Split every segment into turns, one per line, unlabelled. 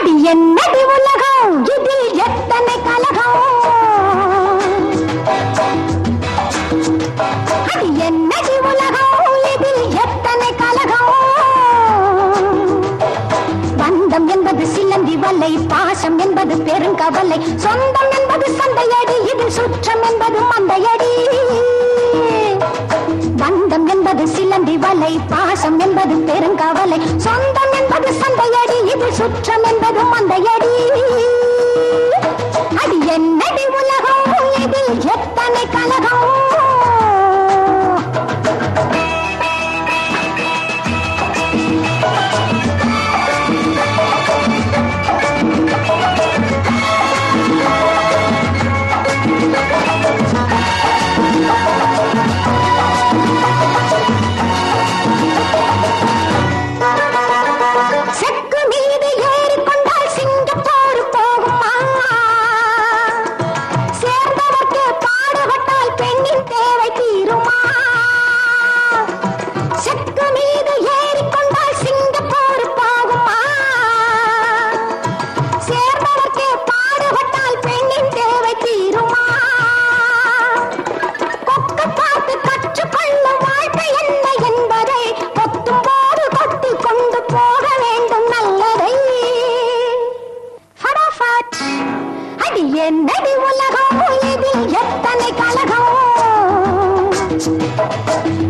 அடி என்னடி உலகம்? இதில் எத்தனை கலகம்? அடி என்னடி உலகம்? இதில் எத்தனை கலகம்? பந்தம் என்பது சிலந்தி வல்லை பாசம் என்பது பெருங்கவலை சொந்தம் என்பது சந்தையடி இதில் சுற்றம் என்பது மந்தையடி என்பது வலை பாசம் என்பது பெருங்கவலை. சொந்தம் என்பது சந்தையடி இது சுற்றம் என்பது மந்தையடி. அடி என்னடி உலகம் இதில் எத்தனை கலகம்?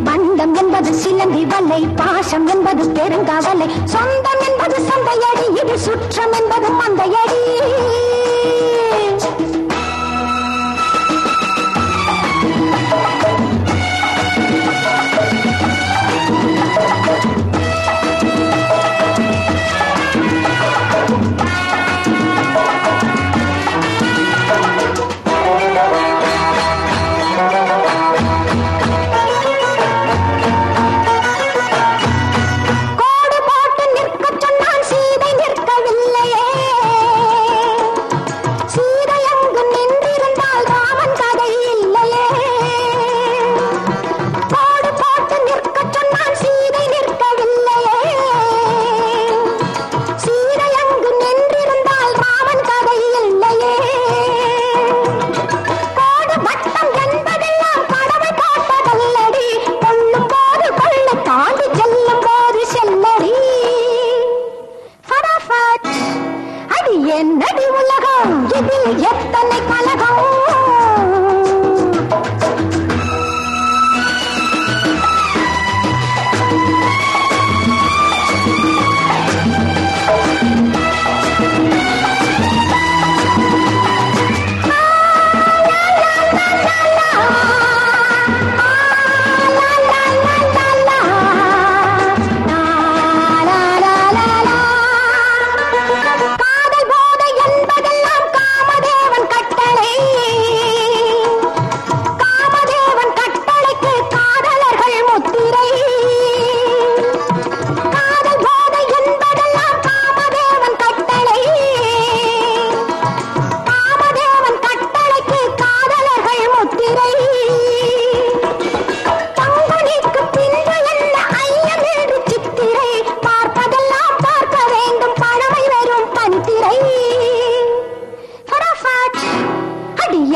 பந்தம் என்பது சிலந்தி வலை பாசம் என்பது பெருங்கவலை சொந்தம் என்பது சந்தையடி இது சுற்றம் என்பது மந்தையடி. என்னடி உலகம் இதில் எத்தனை கலகம்?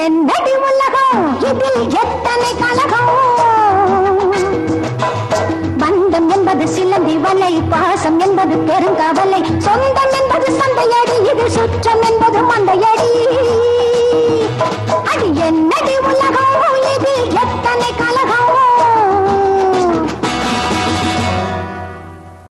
என்னடி உலகம் இதில் எத்தனை கலகம்? பந்தம் என்பது சிலந்தி வலை பாசம் என்பது பெருங்கவலை சொந்தம் என்பது சந்தையடி இது சுற்றம் என்பது மந்தையடி.